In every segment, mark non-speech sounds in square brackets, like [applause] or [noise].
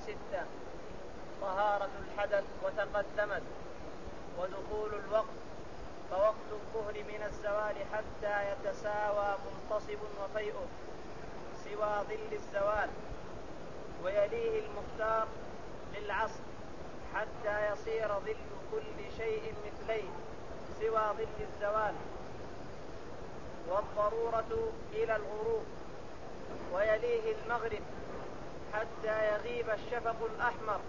ستة. طهارة الحدث وتقدمت. ودخول الوقت. فوقت الظهر من الزوال حتى يتساوى منتصب وفيئه. سوى ظل الزوال. ويليه المختار للعصر. حتى يصير ظل كل شيء مثليه. سوى ظل الزوال. والضرورة إلى الغروب. ويليه المغرب. حتى يغيب الشفق الأحمر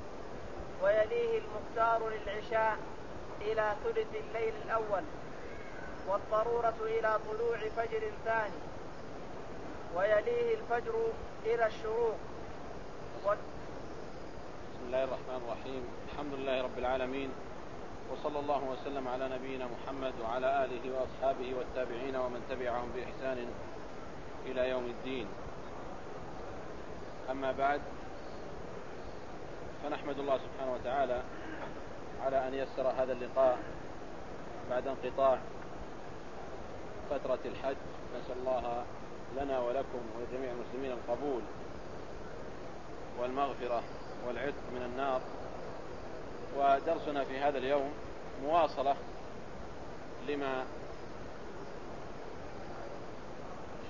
ويليه المختار للعشاء إلى ثلث الليل الأول والضرورة إلى طلوع فجر ثاني ويليه الفجر إلى الشروق و... بسم الله الرحمن الرحيم. الحمد لله رب العالمين وصلى الله وسلم على نبينا محمد وعلى آله وأصحابه والتابعين ومن تبعهم بإحسان إلى يوم الدين. أما بعد فنحمد الله سبحانه وتعالى على أن يسر هذا اللقاء بعد انقطاع فترة الحج. نسأل الله لنا ولكم ولجميع المسلمين القبول والمغفرة والعتق من النار. ودرسنا في هذا اليوم مواصلة لما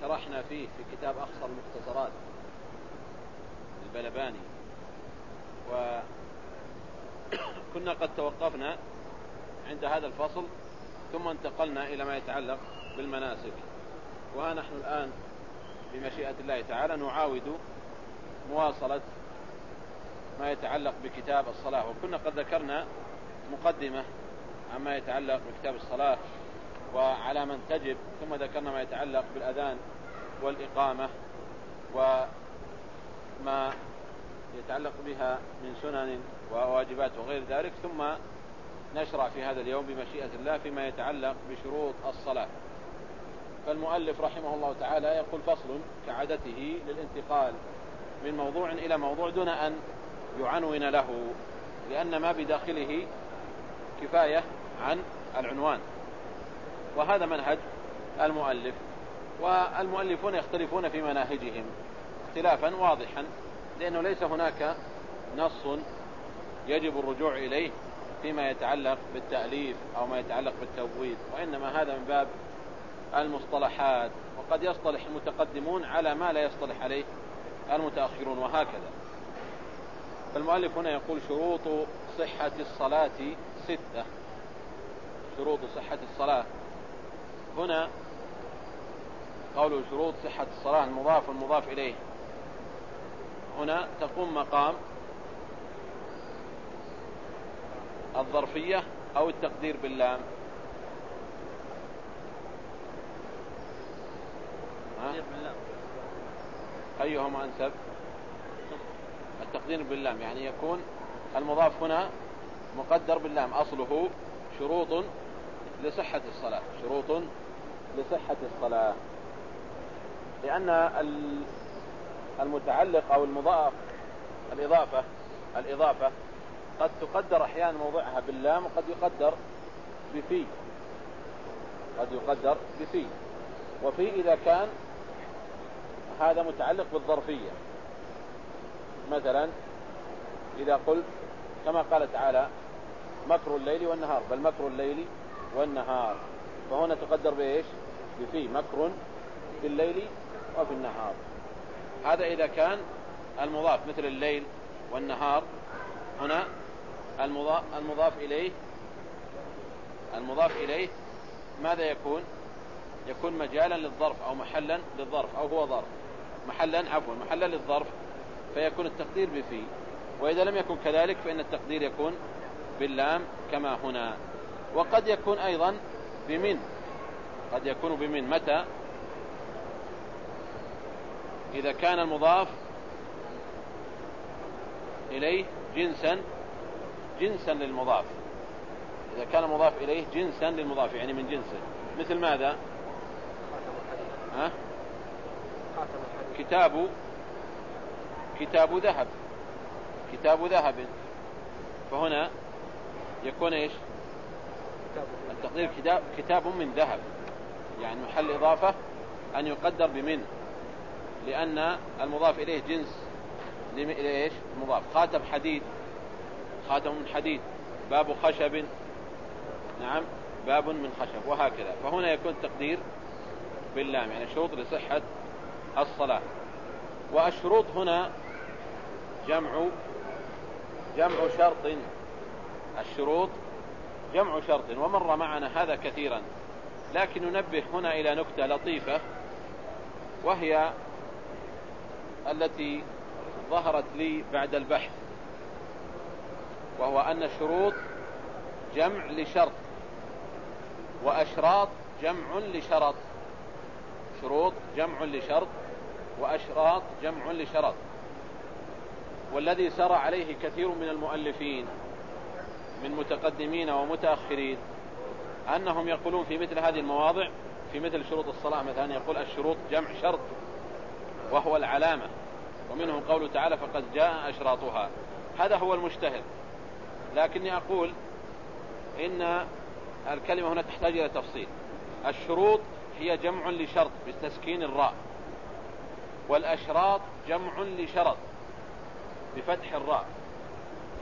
شرحنا فيه في كتاب أقصر المختصرات. البلباني. وكنا قد توقفنا عند هذا الفصل ثم انتقلنا إلى ما يتعلق بالمناسك. وها نحن الآن بمشيئة الله تعالى نعاود مواصلة ما يتعلق بكتاب الصلاة. وكنا قد ذكرنا مقدمة عما يتعلق بكتاب الصلاة وعلى من تجب ثم ذكرنا ما يتعلق بالأذان والإقامة. وما يتعلق بها من سنن وواجبات وغير ذلك ثم نشرع في هذا اليوم بمشيئة الله فيما يتعلق بشروط الصلاة. فالمؤلف رحمه الله تعالى يقول فصل كعادته للانتقال من موضوع إلى موضوع دون أن يعنون له لأن ما بداخله كفاية عن العنوان. وهذا منهج المؤلف والمؤلفون يختلفون في مناهجهم. اختلافا واضحا لأنه ليس هناك نص يجب الرجوع إليه فيما يتعلق بالتأليف أو ما يتعلق بالتبويب وإنما هذا من باب المصطلحات وقد يصطلح المتقدمون على ما لا يصطلح عليه المتأخرون وهكذا. فالمؤلف هنا يقول شروط صحة الصلاة ستة. شروط صحة الصلاة. هنا قوله شروط صحة الصلاة المضاف والمضاف إليه. هنا تقوم مقام الظرفية أو التقدير باللام. أيهما أنسب؟ التقدير باللام يعني يكون المضاف هنا مقدر باللام. أصله شروط لصحة الصلاة. شروط لصحة الصلاة. لأن المتعلق أو المضاف الإضافة الإضافة. قد تقدر أحيانا موضعها باللام وقد يقدر بفي. قد يقدر بفي. وفي إذا كان هذا متعلق بالظرفية. مثلا إذا قلت كما قال تعالى مكر الليل والنهار. بل مكر الليل والنهار. فهنا تقدر بإيش؟ بفي. مكر في الليل وفي النهار. هذا إذا كان المضاف مثل الليل والنهار هنا المضاف, المضاف إليه المضاف إليه ماذا يكون؟ يكون مجالا للظرف أو محلا للظرف أو هو ظرف. محلا عفوا محلا للظرف فيكون التقدير بفي. وإذا لم يكن كذلك فإن التقدير يكون باللام كما هنا. وقد يكون أيضا بمن؟ قد يكون بمن. متى؟ إذا كان المضاف إليه جنسا جنسا للمضاف. إذا كان المضاف إليه جنسا للمضاف يعني من جنسه. مثل ماذا؟ ها؟ كتاب كتاب ذهب. كتاب ذهب. فهنا يكون إيش؟ التقدير كتاب, كتاب من ذهب. يعني محل إضافة أن يقدر بمن. لأن المضاف إليه جنس لإيش المضاف. خاتم حديد. خاتم من حديد. باب خشب. نعم. باب من خشب. وهكذا. فهنا يكون تقدير باللام. يعني شروط لصحة الصلاة. والشروط هنا جمع جمع شرط. الشروط جمع شرط. ومر معنا هذا كثيرا. لكن ننبه هنا إلى نكتة لطيفة. وهي التي ظهرت لي بعد البحث وهو أن الشروط جمع لشرط وأشراط جمع لشرط. شروط جمع لشرط وأشراط جمع لشرط. والذي سرى عليه كثير من المؤلفين من متقدمين ومتأخرين أنهم يقولون في مثل هذه المواضع في مثل شروط الصلاة مثلا يقول الشروط جمع شرط. وهو العلامة. ومنهم قوله تعالى فقد جاء أشراطها. هذا هو المجتهد. لكني أقول إن الكلمة هنا تحتاج إلى تفصيل. الشروط هي جمع لشرط بتسكين الراء. والأشراط جمع لشرط بفتح الراء.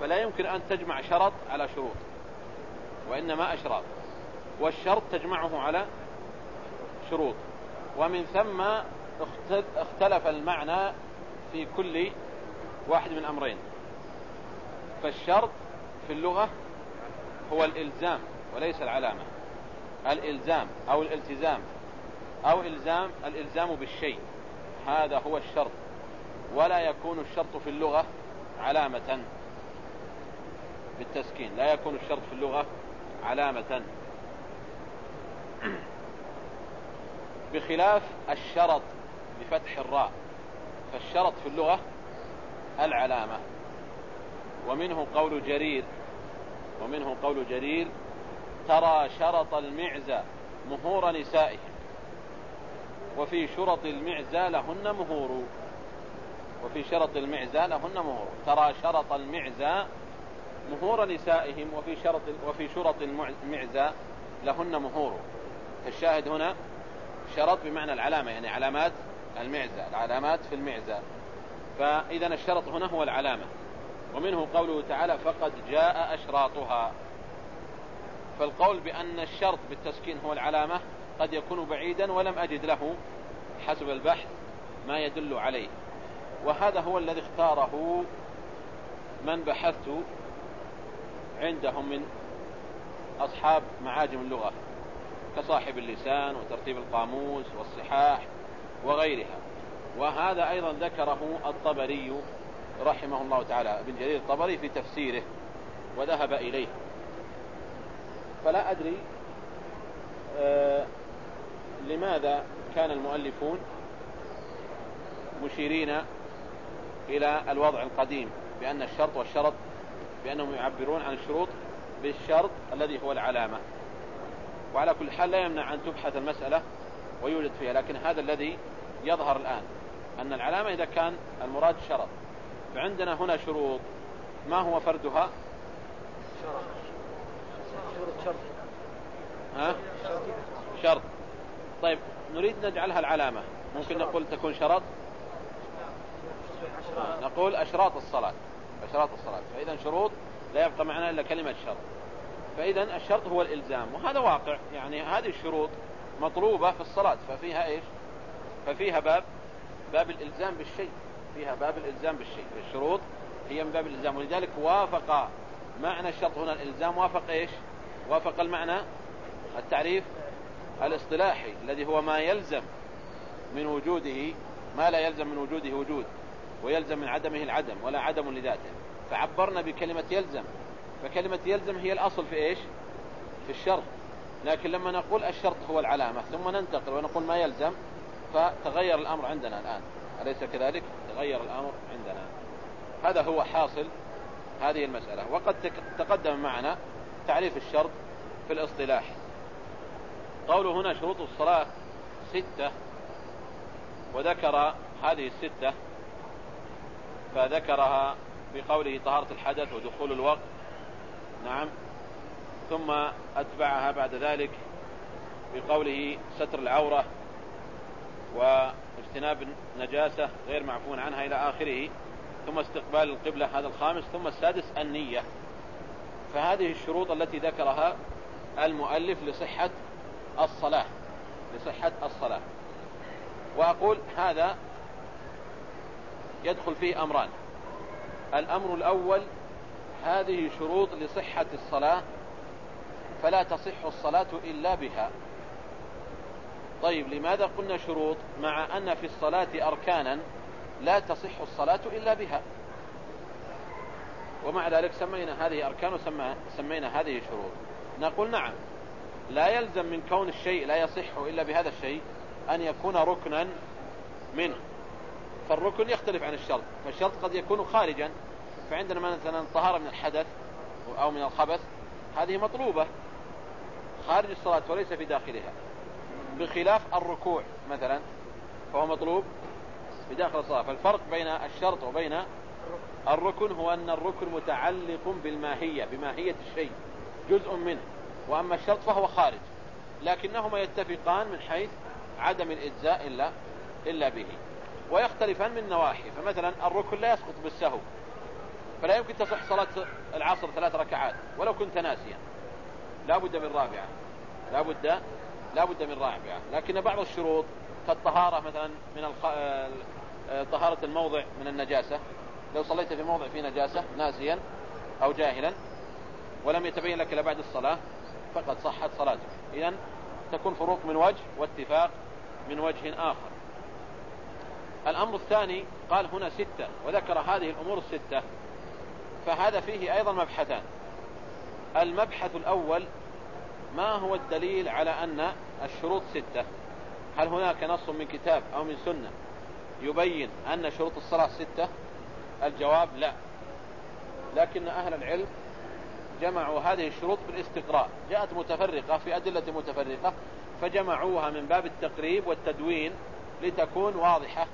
فلا يمكن أن تجمع شرط على شروط وإنما أشراط. والشرط تجمعه على شروط. ومن ثم اختلف المعنى في كل واحد من أمرين. فالشرط في اللغة هو الإلزام وليس العلامة. الإلزام أو الالتزام أو إلزام الإلزام بالشيء. هذا هو الشرط. ولا يكون الشرط في اللغة علامة بالتسكين. لا يكون الشرط في اللغة علامة. بخلاف الشرط بفتح الراء فالشرط في اللغة العلامة. ومنه قول جرير ومنه قول جرير ترى شرط المعزى مهور نسائهم وفي شرط المعزى لهن مهور. وفي شرط المعزى لهن مهور. ترى شرط المعزى مهور نسائهم وفي شرط وفي شرط المعزى لهن مهور. الشاهد هنا شرط بمعنى العلامة يعني علامات المعزة العلامات في المعزة. فإذا الشرط هنا هو العلامة. ومنه قوله تعالى فقد جاء أشراطها. فالقول بأن الشرط بالتسكين هو العلامة قد يكون بعيدا ولم أجد له حسب البحث ما يدل عليه. وهذا هو الذي اختاره من بحثت عندهم من أصحاب معاجم اللغة كصاحب اللسان وترتيب القاموس والصحاح. وغيرها. وهذا أيضا ذكره الطبري رحمه الله تعالى ابن جرير الطبري في تفسيره وذهب إليه. فلا أدري آه لماذا كان المؤلفون مشيرين إلى الوضع القديم بأن الشرط والشرط بأنهم يعبرون عن الشروط بالشرط الذي هو العلامة. وعلى كل حال لا يمنع أن تبحث المسألة ويوجد فيها لكن هذا الذي يظهر الآن أن العلامة إذا كان المراد شرط فعندنا هنا شروط. ما هو فردها؟ شرط ها؟ شرط. طيب نريد نجعلها العلامة. ممكن نقول تكون شرط؟ نقول أشراط الصلاة. أشراط الصلاة. فإذا شروط لا يبقى معنا إلا كلمة شرط. فإذا الشرط هو الإلزام وهذا واقع. يعني هذه الشروط مطلوبة في الصلاة. ففيها إيش؟ ففيها باب باب الإلزام بالشيء. فيها باب الإلزام بالشيء. الشروط هي من باب الإلزام. ولذلك وافق معنى الشرط هنا. الإلزام وافق إيش؟ وافق المعنى التعريف الاصطلاحي الذي هو ما يلزم من وجوده ما لا يلزم من وجوده وجود ويلزم من عدمه العدم ولا عدم لذاته. فعبرنا بكلمة يلزم. فكلمة يلزم هي الأصل في إيش؟ في الشرط. لكن لما نقول الشرط هو العلامة ثم ننتقل ونقول ما يلزم فتغير الأمر عندنا الآن. أليس كذلك؟ تغير الأمر عندنا. هذا هو حاصل هذه المسألة. وقد تقدم معنا تعريف الشرط في الاصطلاح. قوله هنا شروط الصلاة ستة. وذكر هذه الستة. فذكرها بقوله طهارة الحدث ودخول الوقت. نعم. ثم أتبعها بعد ذلك بقوله ستر العورة. واجتناب النجاسة غير معفون عنها إلى آخره ثم استقبال القبلة هذا الخامس ثم السادس النية. فهذه الشروط التي ذكرها المؤلف لصحة الصلاة لصحة الصلاة. وأقول هذا يدخل فيه أمران. الأمر الأول هذه شروط لصحة الصلاة فلا تصح الصلاة إلا بها. طيب لماذا قلنا شروط مع أن في الصلاة أركانا لا تصح الصلاة إلا بها؟ ومع ذلك سمينا هذه أركان وسمينا هذه شروط. نقول نعم لا يلزم من كون الشيء لا يصح إلا بهذا الشيء أن يكون ركنا منه. فالركن يختلف عن الشرط فالشرط قد يكون خارجا. فعندنا مثلا الطهارة من الحدث أو من الخبث هذه مطلوبة خارج الصلاة وليس في داخلها. بخلاف الركوع مثلا فهو مطلوب في داخل الصلاة. فالفرق بين الشرط وبين الركن هو أن الركن متعلق بالماهية بماهية الشيء جزء منه. وأما الشرط فهو خارج لكنهما يتفقان من حيث عدم الإجزاء إلا, إلا به. ويختلفان من نواحي. فمثلا الركن لا يسقط بالسهو فلا يمكن تصح صلاة العصر ثلاث ركعات ولو كنت ناسيا. لا بد من رابعة لا بد لا بد من رابعة لكن بعض الشروط كالطهارة مثلا من الخ... آه، طهارة الموضع من النجاسة. لو صليت في موضع فيه نجاسة ناسيا أو جاهلا ولم يتبين لك إلا بعد الصلاة فقد صحت صلاتك. إذا تكون فروق من وجه واتفاق من وجه آخر. الأمر الثاني قال هنا ستة وذكر هذه الأمور الستة. فهذا فيه أيضا مبحثان. المبحث الأول ما هو الدليل على أن الشروط ستة؟ هل هناك نص من كتاب أو من سنة يبين أن شروط الصلاة ستة؟ الجواب لا. لكن أهل العلم جمعوا هذه الشروط بالاستقراء. جاءت متفرقة في أدلة متفرقة فجمعوها من باب التقريب والتدوين لتكون واضحة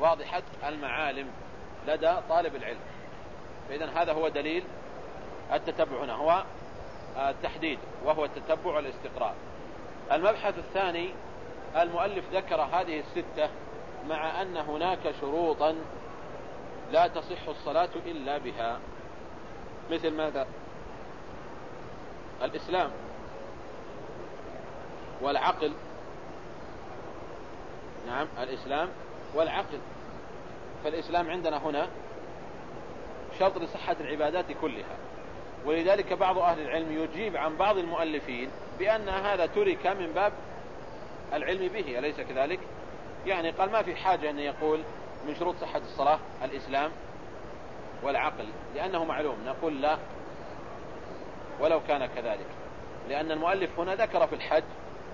واضحة المعالم لدى طالب العلم. فإذا هذا هو دليل التتبع هنا. هو التحديد وهو التتبع والاستقراء المبحث الثاني المؤلف ذكر هذه الستة مع أن هناك شروطا لا تصح الصلاة إلا بها. مثل ماذا؟ الإسلام والعقل. نعم الإسلام والعقل. فالإسلام عندنا هنا شرط لصحة العبادات كلها. ولذلك بعض أهل العلم يجيب عن بعض المؤلفين بأن هذا ترك من باب العلم به أليس كذلك؟ يعني قال ما في حاجة أن يقول من شروط صحة الصلاة الإسلام والعقل لأنه معلوم نقول لا ولو كان كذلك. لأن المؤلف هنا ذكر في الحج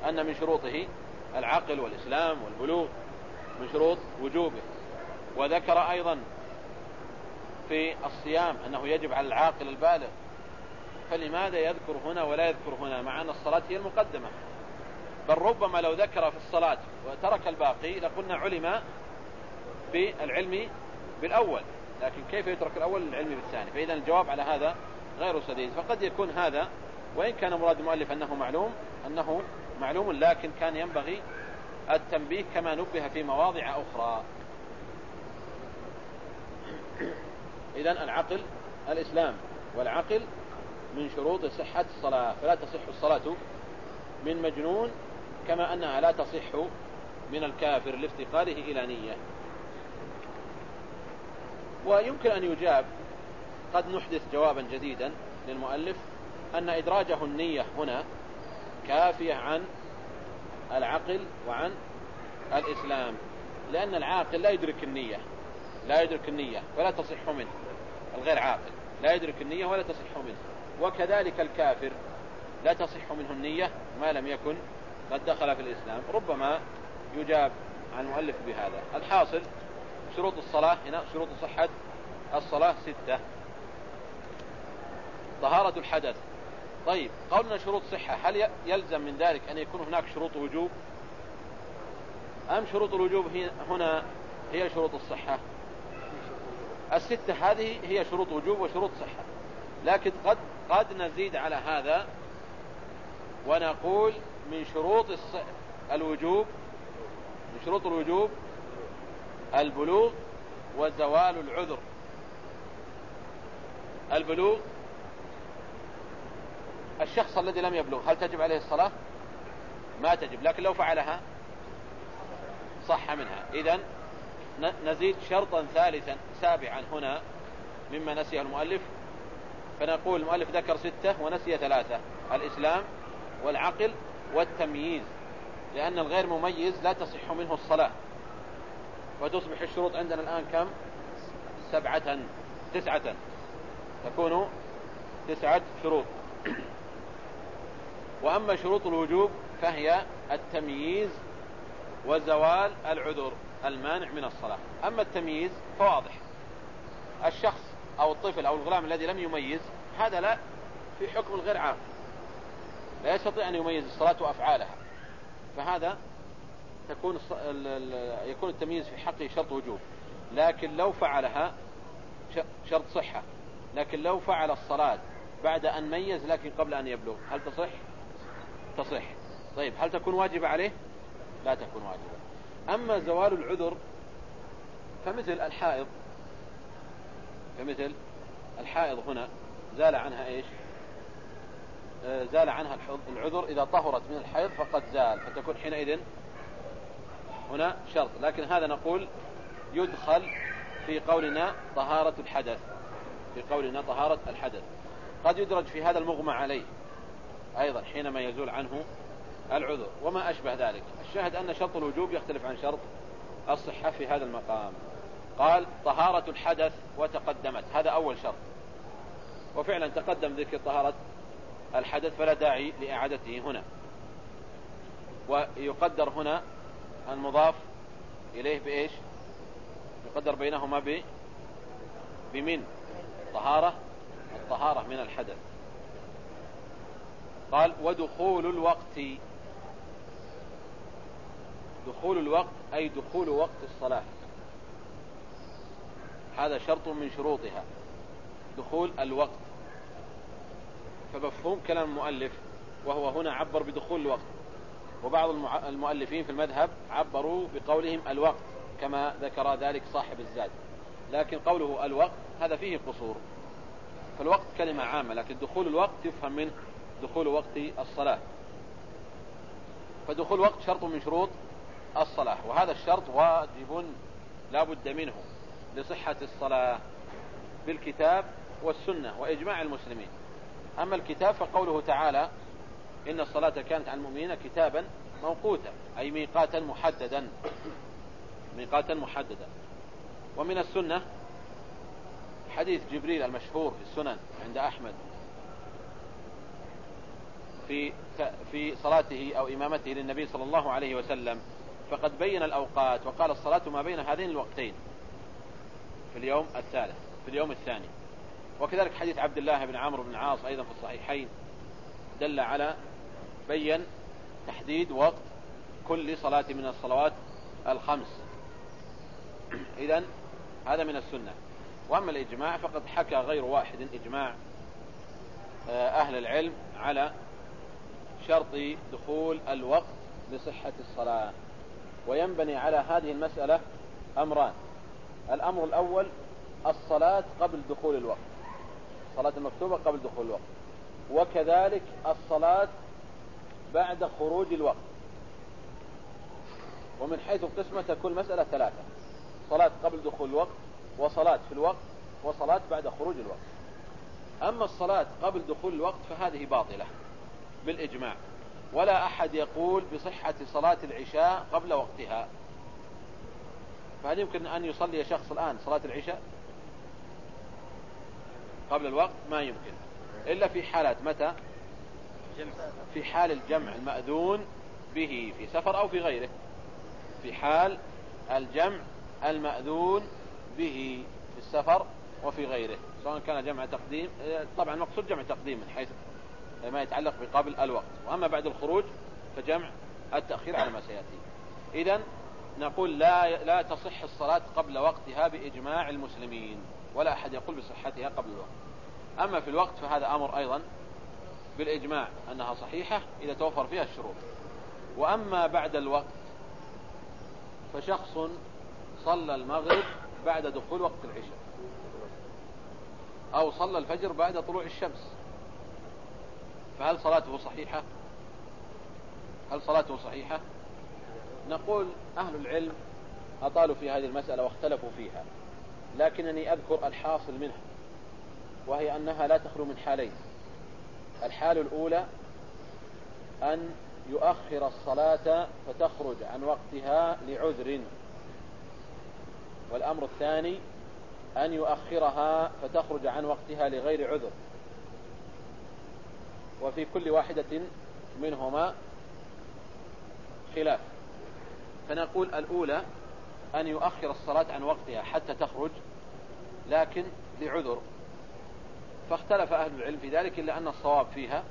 أن من شروطه العقل والإسلام والبلوغ من شروط وجوبه. وذكر أيضا في الصيام أنه يجب على العاقل البالغ فلماذا يذكر هنا ولا يذكر هنا مع أن الصلاة هي المقدمة؟ بل ربما لو ذكر في الصلاة وترك الباقي لقلنا علم بالعلم بالأول. لكن كيف يترك الأول للعلم بالثاني؟ فإذا الجواب على هذا غير سديد فقد يكون هذا وإن كان مراد المؤلف أنه معلوم أنه معلوم لكن كان ينبغي التنبيه كما نبه في مواضع أخرى. إذا العقل الإسلام والعقل من شروط صحة الصلاة. فلا تصح الصلاة من مجنون كما أنها لا تصح من الكافر لافتقاره إلى نية. ويمكن أن يجاب قد نحدث جوابا جديدا للمؤلف أن إدراجه النية هنا كافية عن العقل وعن الإسلام لأن العاقل لا يدرك النية لا يدرك النية ولا تصح منه الغير عاقل لا يدرك النية ولا تصح منه. وكذلك الكافر. لا تصح منه النية ما لم يكن قد دخل في الإسلام. ربما يجاب عن المؤلف بهذا. الحاصل شروط الصلاة هنا شروط صحة الصلاة ستة. طهارة الحدث. طيب قولنا شروط صحة. هل يلزم من ذلك أن يكون هناك شروط وجوب؟ أم شروط الوجوب هنا هي شروط الصحة؟ الستة هذه هي شروط وجوب وشروط صحة. لكن قد قد نزيد على هذا ونقول من شروط الوجوب من شروط الوجوب البلوغ وزوال العذر. البلوغ الشخص الذي لم يبلغ هل تجب عليه الصلاة؟ ما تجب لكن لو فعلها صح منها. إذا نزيد شرطا ثالثا سابعا هنا مما نسيه المؤلف. فنقول المؤلف ذكر ستة ونسي ثلاثة الإسلام والعقل والتمييز لأن الغير مميز لا تصح منه الصلاة. وتصبح الشروط عندنا الآن كم؟ سبعة تسعة. تكون تسعة شروط. وأما شروط الوجوب فهي التمييز وزوال العذر المانع من الصلاة. أما التمييز فواضح. الشخص أو الطفل أو الغلام الذي لم يميز هذا لا في حكم الغير عاقل لا يستطيع أن يميز الصلاة وأفعالها. فهذا تكون يكون التمييز في حقه شرط وجوب. لكن لو فعلها شرط صحة. لكن لو فعل الصلاة بعد أن ميز لكن قبل أن يبلغ هل تصح؟ تصح. طيب هل تكون واجبة عليه؟ لا تكون واجبة. أما زوال العذر فمثل الحائض فمثل الحائض هنا زال عنها إيش؟ آه، زال عنها العذر إذا طهرت من الحيض فقد زال فتكون حينئذ هنا شرط. لكن هذا نقول يدخل في قولنا طهارة الحدث. في قولنا طهارة الحدث. قد يدرج في هذا المغمى عليه أيضا حينما يزول عنه العذر. وما أشبه ذلك. الشاهد أن شرط الوجوب يختلف عن شرط الصحة في هذا المقام. قال طهارة الحدث وتقدمت. هذا أول شرط. وفعلا تقدم ذكر طهارة الحدث فلا داعي لإعادته هنا. ويقدر هنا المضاف إليه بإيش؟ يقدر بينهما ب بمن؟ طهارة. الطهارة من الحدث. قال ودخول الوقت. دخول الوقت أي دخول وقت الصلاة. هذا شرط من شروطها. دخول الوقت. فمفهوم كلام المؤلف وهو هنا عبر بدخول الوقت. وبعض المؤلفين في المذهب عبروا بقولهم الوقت كما ذكر ذلك صاحب الزاد. لكن قوله الوقت هذا فيه قصور. فالوقت كلمة عامة لكن دخول الوقت يفهم منه دخول وقت الصلاة. فدخول وقت شرط من شروط الصلاة وهذا الشرط واجب لا بد منه. لصحة الصلاة بالكتاب والسنة وإجماع المسلمين. أما الكتاب فقوله تعالى إن الصلاة كانت على المؤمنين كتابا موقوتا أي ميقاتا محددا. ميقاتا محددا. ومن السنة حديث جبريل المشهور في السنن عند أحمد في في صلاته أو إمامته للنبي صلى الله عليه وسلم فقد بين الأوقات وقال الصلاة ما بين هذين الوقتين. في اليوم الثالث في اليوم الثاني. وكذلك حديث عبد الله بن عمرو بن العاص أيضا في الصحيحين دل على بين تحديد وقت كل صلاة من الصلوات الخمس. إذا هذا من السنة. وأما الإجماع فقد حكى غير واحد إجماع آه، أهل العلم على شرط دخول الوقت لصحة الصلاة. وينبني على هذه المسألة أمران. الأمر الأول الصلاة قبل دخول الوقت. الصلاة المكتوبة قبل دخول الوقت. وكذلك الصلاة بعد خروج الوقت. ومن حيث القسمة تكون مسألة ثلاثة. صلاة قبل دخول الوقت وصلاة في الوقت وصلاة بعد خروج الوقت. أما الصلاة قبل دخول الوقت فهذه باطلة بالإجماع. ولا أحد يقول بصحة صلاة العشاء قبل وقتها. فهل يمكن أن يصلي شخص الآن صلاة العشاء؟ قبل الوقت؟ ما يمكن. إلا في حالات متى؟ في حال الجمع المأذون به في سفر أو في غيره. في حال الجمع المأذون به في السفر وفي غيره. سواء كان جمع تقديم طبعا المقصود جمع تقديم من حيث ما يتعلق بقابل الوقت. وأما بعد الخروج فجمع التأخير على ما سيأتي. إذا نقول لا لا تصح الصلاة قبل وقتها بإجماع المسلمين ولا أحد يقول بصحتها قبل الوقت. أما في الوقت فهذا أمر أيضا بالإجماع أنها صحيحة إذا توفر فيها الشروط. وأما بعد الوقت فشخص صلى المغرب بعد دخول وقت العشاء أو صلى الفجر بعد طلوع الشمس. فهل صلاته صحيحة؟ هل صلاته صحيحة؟ نقول أهل العلم أطالوا في هذه المسألة واختلفوا فيها لكنني أذكر الحاصل منها وهي أنها لا تخلو من حالين. الحال الأولى أن يؤخر الصلاة فتخرج عن وقتها لعذر. والأمر الثاني أن يؤخرها فتخرج عن وقتها لغير عذر. وفي كل واحدة منهما خلاف. فنقول الأولى أن يؤخر الصلاة عن وقتها حتى تخرج لكن لعذر. فاختلف أهل العلم في ذلك إلا أن الصواب فيها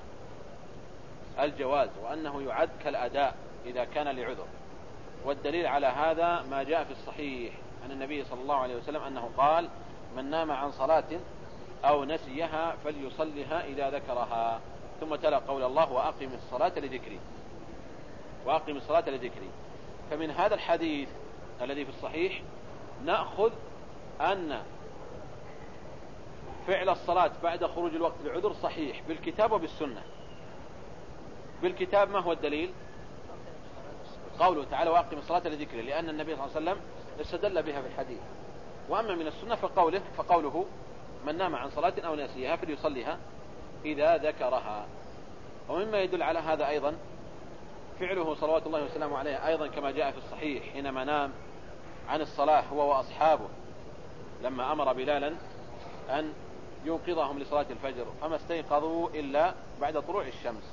الجواز وأنه يعد كالأداء إذا كان لعذر. والدليل على هذا ما جاء في الصحيح عن النبي صلى الله عليه وسلم أنه قال من نام عن صلاة أو نسيها فليصلها إذا ذكرها ثم تلا قول الله وأقم الصلاة لذكري وأقم الصلاة لذكري. فمن هذا الحديث الذي في الصحيح نأخذ أن فعل الصلاة بعد خروج الوقت العذر صحيح بالكتاب وبالسنة. بالكتاب ما هو الدليل؟ قوله تعالى وأقم الصلاة لذكري لأن النبي صلى الله عليه وسلم استدل بها في الحديث. وأما من السنة فقوله فقوله من نام عن صلاة أو نسيها فليصليها إذا ذكرها. ومما يدل على هذا أيضا فعله صلوات الله وسلامه عليه أيضا كما جاء في الصحيح حينما نام عن الصلاة هو وأصحابه لما أمر بلالا أن يوقظهم لصلاة الفجر فما استيقظوا إلا بعد طلوع الشمس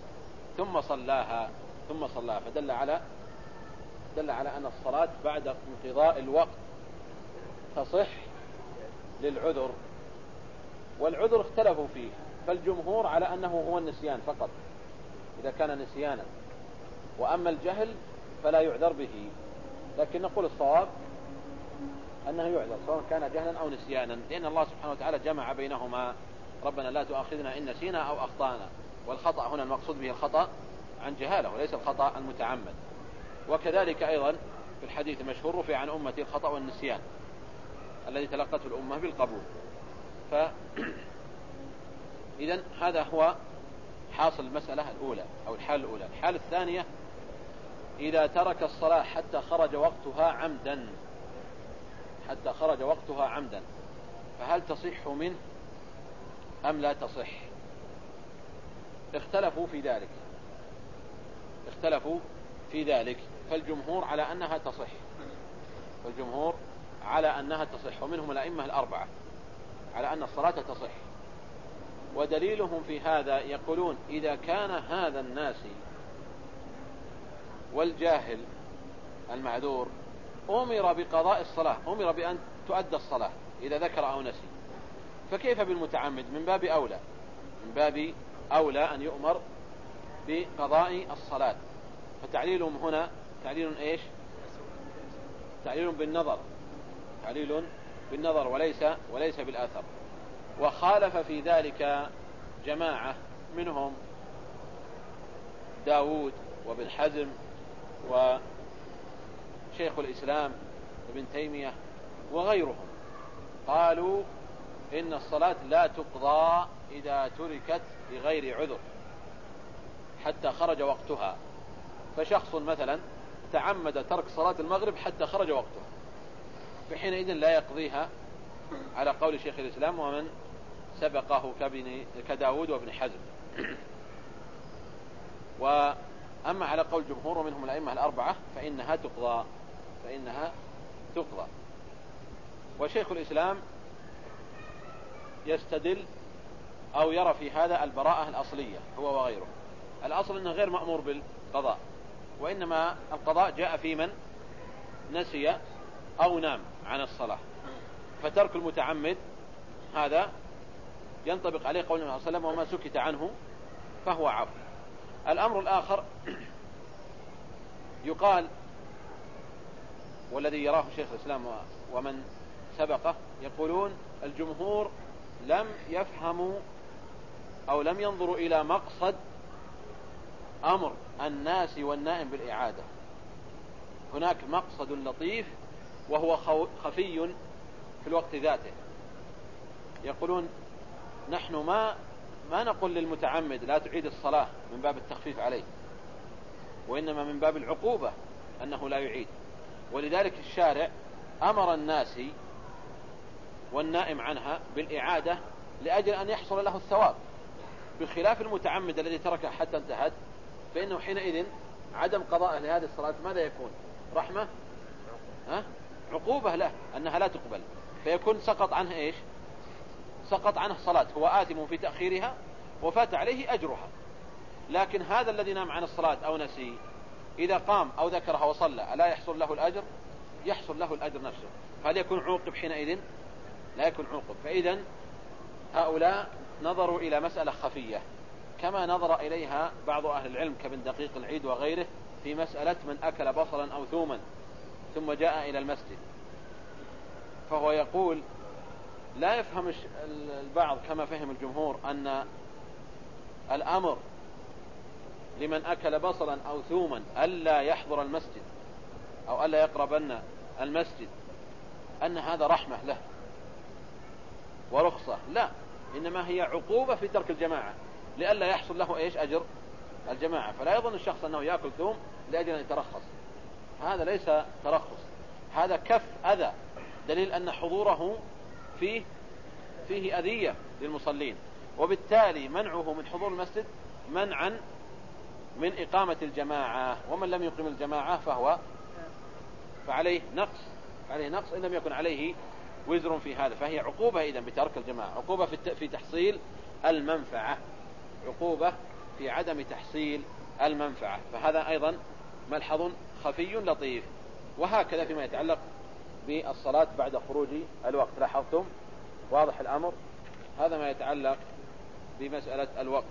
ثم صلاها ثم صلاها فدل على دل على أن الصلاة بعد انقضاء الوقت تصح للعذر والعذر اختلفوا فيه فالجمهور على أنه هو النسيان فقط إذا كان نسيانا. وأما الجهل فلا يعذر به. لكن نقول الصواب أنه يعذر سواء كان جهلا أو نسيانا لأن الله سبحانه وتعالى جمع بينهما ربنا لا تؤاخذنا إن نسينا أو أخطأنا. والخطأ هنا المقصود به الخطأ عن جهالة وليس الخطأ المتعمد. وكذلك أيضا في الحديث المشهور رفع عن أمتي الخطأ والنسيان الذي تلقته الأمة بالقبول. ف إذا هذا هو حاصل المسألة الأولى أو الحالة الأولى. الحالة الثانية إذا ترك الصلاة حتى خرج وقتها عمدا. حتى خرج وقتها عمدا. فهل تصح منه أم لا تصح؟ اختلفوا في ذلك. اختلفوا في ذلك. فالجمهور على أنها تصح. فالجمهور على أنها تصح. ومنهم الأئمة الأربعة على أن الصلاة تصح. ودليلهم في هذا يقولون إذا كان هذا الناس والجاهل المعذور أمر بقضاء الصلاة أمر بأن تؤدى الصلاة إذا ذكر أو نسي. فكيف بالمتعمد؟ من باب أولى من باب أولى أن يؤمر بقضاء الصلاة. فتعليلهم هنا تعليل إيش؟ تعليل بالنظر. تعليل بالنظر وليس وليس بالآثر. وخالف في ذلك جماعة منهم داود وابن حزم وشيخ الإسلام ابن تيمية وغيرهم قالوا إن الصلاة لا تقضى إذا تركت بغير عذر حتى خرج وقتها. فشخص مثلا تعمد ترك صلاة المغرب حتى خرج وقتها. فحينئذ لا يقضيها على قول شيخ الإسلام ومن سبقه كداود وابن حزم. [clears throat] وأما على قول جمهور ومنهم الأئمة الأربعة فإنها تقضى فإنها تقضى. وشيخ الإسلام يستدل أو يرى في هذا البراءة الأصلية هو وغيره. الأصل أنه غير مأمور بالقضاء وإنما القضاء جاء في من نسي أو نام عن الصلاة. فترك المتعمد هذا ينطبق عليه قول النبي صلى الله عليه وسلم وما سكت عنه فهو عفو. الأمر الآخر يقال والذي يراه شيخ الإسلام ومن سبقه يقولون الجمهور لم يفهموا أو لم ينظروا إلى مقصد أمر الناس والنائم بالإعادة. هناك مقصد لطيف وهو خفي في الوقت ذاته. يقولون نحن ما ما نقول للمتعمد لا تعيد الصلاة من باب التخفيف عليه وإنما من باب العقوبة أنه لا يعيد. ولذلك الشارع أمر الناس والنائم عنها بالإعادة لأجل أن يحصل له الثواب. بخلاف المتعمد الذي تركها حتى انتهت فإنه حينئذ عدم قضاء لهذه الصلاة ماذا يكون؟ رحمة؟ ها؟ عقوبة له أنها لا تقبل. فيكون سقط عنه إيش؟ سقط عنه صلاة هو آثم في تأخيرها وفات عليه أجرها. لكن هذا الذي نام عن الصلاة أو نسي إذا قام أو ذكرها وصلى ألا يحصل له الأجر؟ يحصل له الأجر نفسه. هل يكون عوقب حينئذ؟ لا يكون عوقب. فإذا هؤلاء نظروا إلى مسألة خفية كما نظر إليها بعض أهل العلم كابن دقيق العيد وغيره في مسألة من أكل بصلا أو ثوما ثم جاء إلى المسجد. فهو يقول لا يفهم البعض كما فهم الجمهور أن الأمر لمن أكل بصلا أو ثوما ألا يحضر المسجد أو ألا يقربن المسجد أن هذا رحمة له ورخصة لا إنما هي عقوبة في ترك الجماعة لئلا يحصل له إيش؟ أجر الجماعة فلا يظن الشخص أنه يأكل ثوم لأجل أن يترخص هذا ليس ترخص هذا كف أذى دليل أن حضوره فيه فيه أذية للمصلين. وبالتالي منعه من حضور المسجد منعا من إقامة الجماعة. ومن لم يقم الجماعة فهو فعليه نقص عليه نقص إن لم يكن عليه وزر في هذا. فهي عقوبة إذا بترك الجماعة عقوبة في تحصيل المنفعة عقوبة في عدم تحصيل المنفعة. فهذا أيضا ملحظ خفي لطيف. وهكذا فيما يتعلق بالصلاة بعد خروج الوقت. لاحظتم؟ واضح الأمر؟ هذا ما يتعلق بمسألة الوقت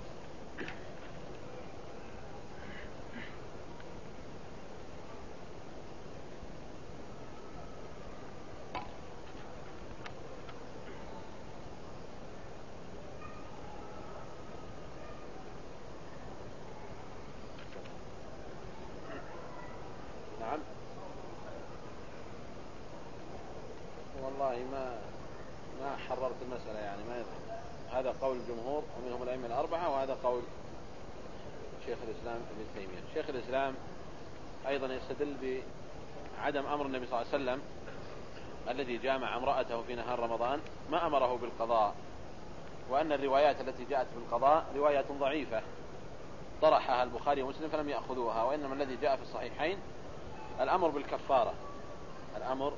قول الجمهور ومنهم الأئمة الأربعة وهذا قول شيخ الإسلام ابن تيمية شيخ الإسلام أيضا يستدل بعدم أمر النبي صلى الله عليه وسلم الذي جامع امرأته في نهار رمضان ما أمره بالقضاء وأن الروايات التي جاءت بالقضاء روايات ضعيفة طرحها البخاري ومسلم فلم يأخذوها وإنما الذي جاء في الصحيحين الأمر بالكفارة الأمر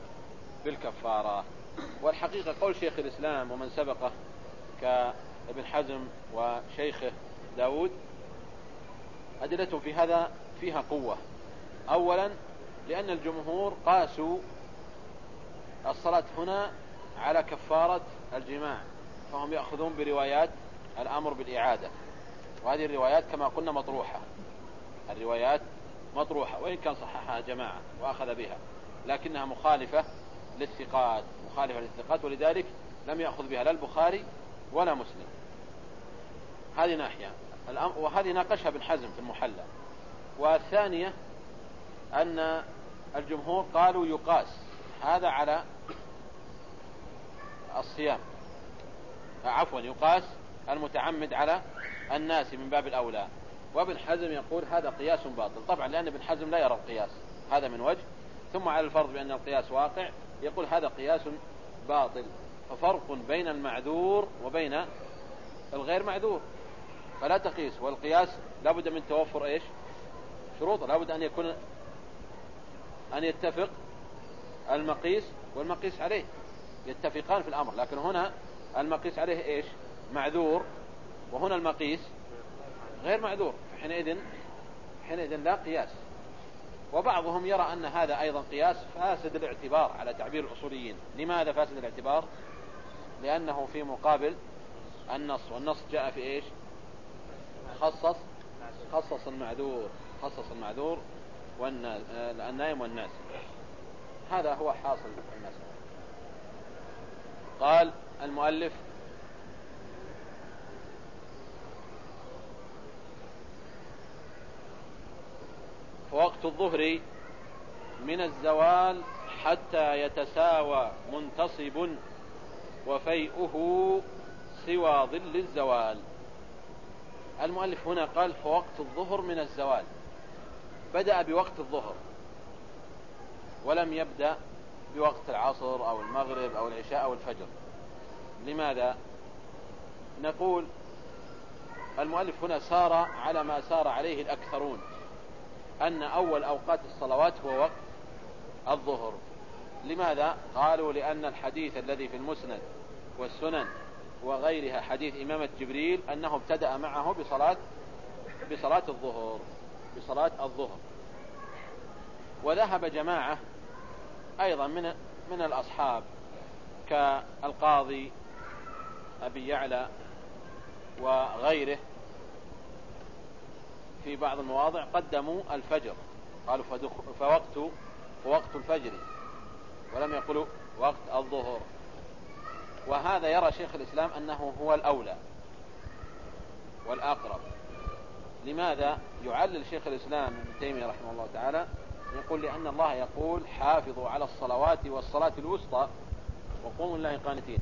بالكفارة. والحقيقة قول شيخ الإسلام ومن سبقه ابن حزم وشيخه داود أدلته في هذا فيها قوة. أولا لأن الجمهور قاسوا الصلاة هنا على كفارة الجماع فهم يأخذون بروايات الأمر بالإعادة وهذه الروايات كما قلنا مطروحة. الروايات مطروحة وإن كان صححها جماعة وأخذ بها لكنها مخالفة للثقات مخالفة للثقات ولذلك لم يأخذ بها لا البخاري ولا مسلم. هذه ناحية. وهذه ناقشها ابن حزم في المحلى والثانية أن الجمهور قالوا يقاس. هذا على الصيام. عفوا يقاس المتعمد على الناس من باب الأولى. وابن حزم يقول هذا قياس باطل. طبعا لأن ابن حزم لا يرى القياس. هذا من وجه. ثم على الفرض بأن القياس واقع يقول هذا قياس باطل. ففرق بين المعذور وبين الغير معذور. فلا تقيس. والقياس لابد من توفر إيش؟ شروط لابد أن يكون أن يتفق المقيس والمقيس عليه. يتفقان في الأمر لكن هنا المقيس عليه إيش؟ معذور وهنا المقيس غير معذور. حينئذ حينئذ لا قياس. وبعضهم يرى أن هذا أيضا قياس فاسد الاعتبار على تعبير الأصوليين. لماذا فاسد الاعتبار؟ لأنه في مقابل النص والنص جاء في إيش؟ خصص خصص المعذور خصص المعذور والنائم والناس. هذا هو حاصل المسألة قال المؤلف وقت الظهر من الزوال حتى يتساوى منتصب وفيئه سوى ظل الزوال. المؤلف هنا قال فوقت الظهر من الزوال. بدأ بوقت الظهر. ولم يبدأ بوقت العصر أو المغرب أو العشاء أو الفجر. لماذا؟ نقول المؤلف هنا سار على ما سار عليه الأكثرون أن أول أوقات الصلوات هو وقت الظهر. لماذا؟ قالوا لأن الحديث الذي في المسند والسنن وغيرها حديث إمامة جبريل أنه ابتدأ معه بصلاة بصلاة الظهر. بصلاة الظهر. وذهب جماعة أيضا من من الأصحاب كالقاضي أبي يعلى وغيره في بعض المواضع قدموا الفجر. قالوا فوقت وقت الفجر ولم يقولوا وقت الظهر. وهذا يرى شيخ الإسلام أنه هو الأولى والأقرب. لماذا يعلل شيخ الإسلام ابن تيمية رحمه الله تعالى؟ يقول لأن الله يقول حافظوا على الصلوات والصلاة الوسطى وقوموا الله قانتين